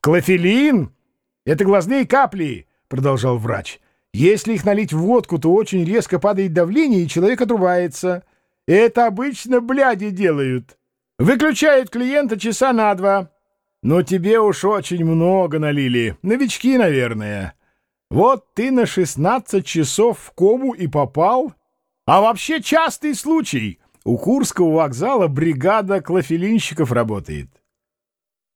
«Клофелин — это глазные капли», — продолжал врач. «Если их налить в водку, то очень резко падает давление, и человек отрубается. Это обычно бляди делают. Выключают клиента часа на два. Но тебе уж очень много налили. Новички, наверное. Вот ты на 16 часов в кому и попал. А вообще частый случай. У Курского вокзала бригада клофелинщиков работает».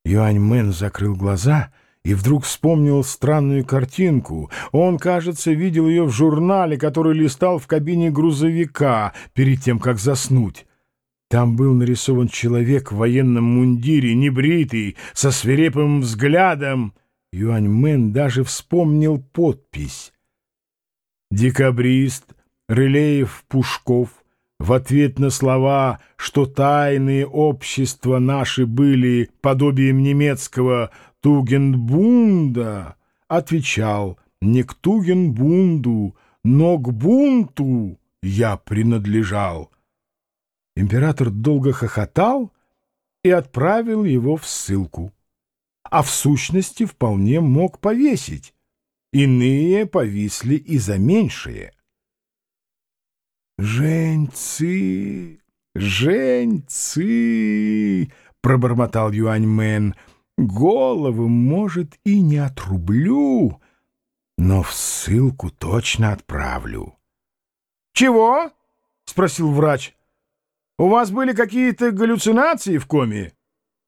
Юань-Мэн закрыл глаза и вдруг вспомнил странную картинку. Он, кажется, видел ее в журнале, который листал в кабине грузовика перед тем, как заснуть. Там был нарисован человек в военном мундире, небритый, со свирепым взглядом. Юань-Мэн даже вспомнил подпись. «Декабрист Рылеев-Пушков» в ответ на слова, что тайные общества наши были подобием немецкого Тугенбунда, отвечал не к Тугенбунду, но к бунту я принадлежал. Император долго хохотал и отправил его в ссылку. А в сущности вполне мог повесить. Иные повисли и за меньшее. «Женьцы! Женьцы!» — пробормотал Юаньмен. «Голову, может, и не отрублю, но в ссылку точно отправлю». «Чего?» — спросил врач. «У вас были какие-то галлюцинации в коме?»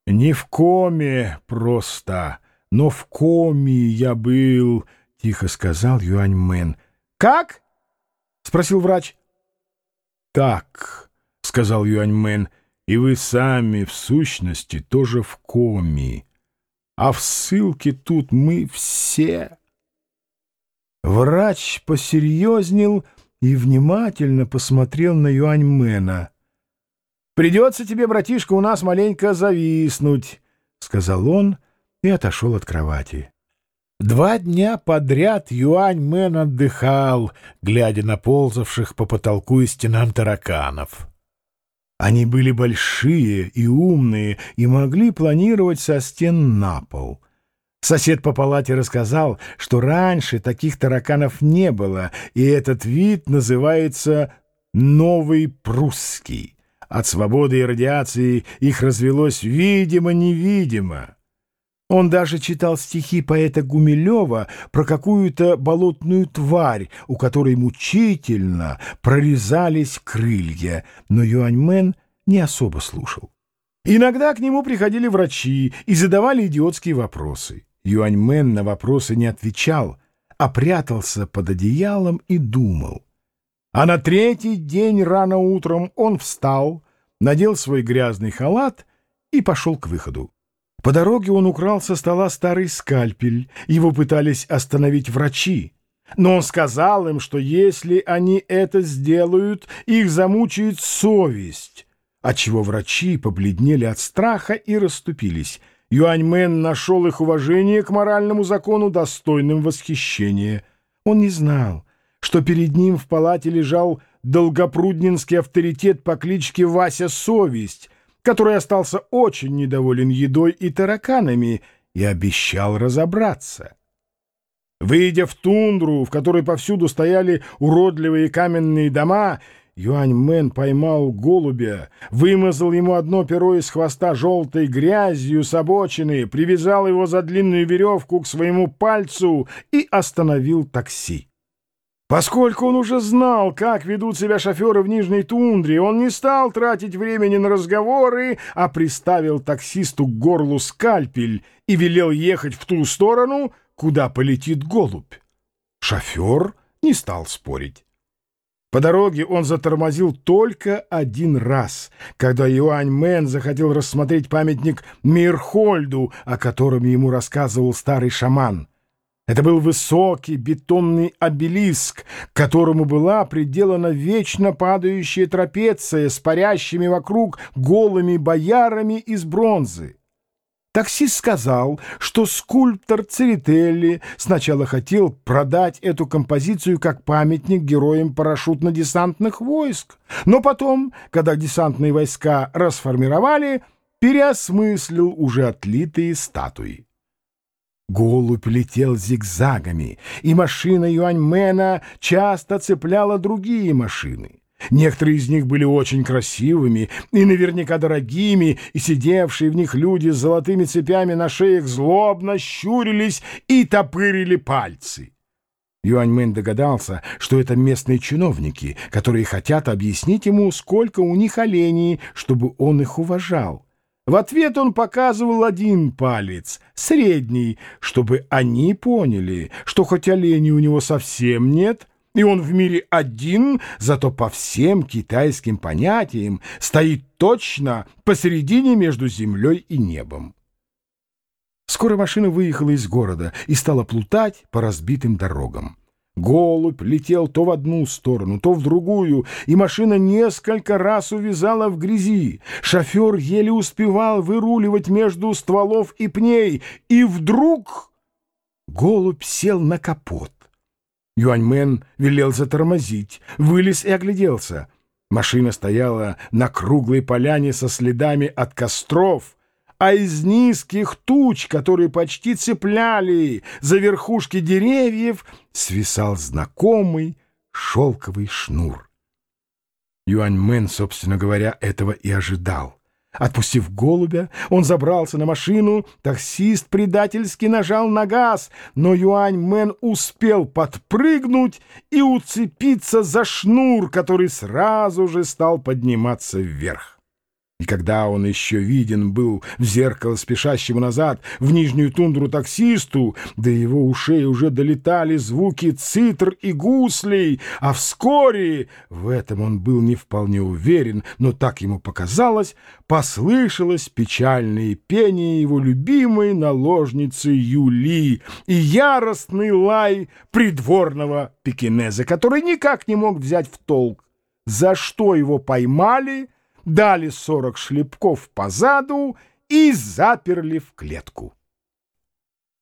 «Не в коме просто, но в коме я был», — тихо сказал Юаньмен. «Как?» — спросил врач так, — сказал Юаньмен, — и вы сами, в сущности, тоже в коме. А в ссылке тут мы все. Врач посерьезнел и внимательно посмотрел на Юаньмена. «Придется тебе, братишка, у нас маленько зависнуть», — сказал он и отошел от кровати. Два дня подряд Юань Мэн отдыхал, глядя на ползавших по потолку и стенам тараканов. Они были большие и умные и могли планировать со стен на пол. Сосед по палате рассказал, что раньше таких тараканов не было, и этот вид называется «новый прусский». От свободы и радиации их развелось видимо-невидимо. Он даже читал стихи поэта Гумилева про какую-то болотную тварь, у которой мучительно прорезались крылья, но Юаньмен не особо слушал. Иногда к нему приходили врачи и задавали идиотские вопросы. Юаньмен на вопросы не отвечал, а прятался под одеялом и думал. А на третий день рано утром он встал, надел свой грязный халат и пошел к выходу. По дороге он украл со стола старый скальпель. Его пытались остановить врачи. Но он сказал им, что если они это сделают, их замучает совесть, отчего врачи побледнели от страха и расступились. Юаньмен нашел их уважение к моральному закону достойным восхищения. Он не знал, что перед ним в палате лежал долгопруднинский авторитет по кличке Вася Совесть, который остался очень недоволен едой и тараканами и обещал разобраться. Выйдя в тундру, в которой повсюду стояли уродливые каменные дома, Юань Мэн поймал голубя, вымазал ему одно перо из хвоста желтой грязью с обочины, привязал его за длинную веревку к своему пальцу и остановил такси. Поскольку он уже знал, как ведут себя шоферы в Нижней Тундре, он не стал тратить времени на разговоры, а приставил таксисту к горлу скальпель и велел ехать в ту сторону, куда полетит голубь. Шофер не стал спорить. По дороге он затормозил только один раз, когда Юань Мэн захотел рассмотреть памятник Мирхольду, о котором ему рассказывал старый шаман. Это был высокий бетонный обелиск, к которому была приделана вечно падающая трапеция с парящими вокруг голыми боярами из бронзы. Таксист сказал, что скульптор Церетелли сначала хотел продать эту композицию как памятник героям парашютно-десантных войск, но потом, когда десантные войска расформировали, переосмыслил уже отлитые статуи. Голубь летел зигзагами, и машина Юаньмена часто цепляла другие машины. Некоторые из них были очень красивыми и наверняка дорогими, и сидевшие в них люди с золотыми цепями на шеях злобно щурились и топырили пальцы. Юаньмэн догадался, что это местные чиновники, которые хотят объяснить ему, сколько у них оленей, чтобы он их уважал. В ответ он показывал один палец, средний, чтобы они поняли, что хоть оленей у него совсем нет, и он в мире один, зато по всем китайским понятиям стоит точно посередине между землей и небом. Скоро машина выехала из города и стала плутать по разбитым дорогам. Голубь летел то в одну сторону, то в другую, и машина несколько раз увязала в грязи. Шофер еле успевал выруливать между стволов и пней, и вдруг голубь сел на капот. Юаньмен велел затормозить, вылез и огляделся. Машина стояла на круглой поляне со следами от костров, а из низких туч, которые почти цепляли за верхушки деревьев, свисал знакомый шелковый шнур. Юаньмен, собственно говоря, этого и ожидал. Отпустив голубя, он забрался на машину, таксист предательски нажал на газ, но Юань-Мэн успел подпрыгнуть и уцепиться за шнур, который сразу же стал подниматься вверх. И когда он еще виден был в зеркало спешащему назад в нижнюю тундру таксисту, до его ушей уже долетали звуки цитр и гуслей, а вскоре, в этом он был не вполне уверен, но так ему показалось, послышалось печальное пение его любимой наложницы Юли и яростный лай придворного пекинеза, который никак не мог взять в толк, за что его поймали — дали сорок шлепков по заду и заперли в клетку.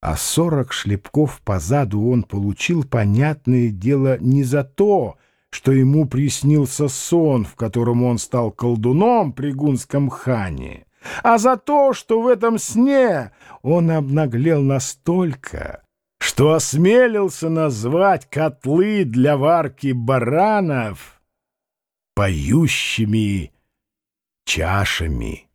А сорок шлепков по заду он получил, понятное дело, не за то, что ему приснился сон, в котором он стал колдуном при гунском хане, а за то, что в этом сне он обнаглел настолько, что осмелился назвать котлы для варки баранов поющими чашами.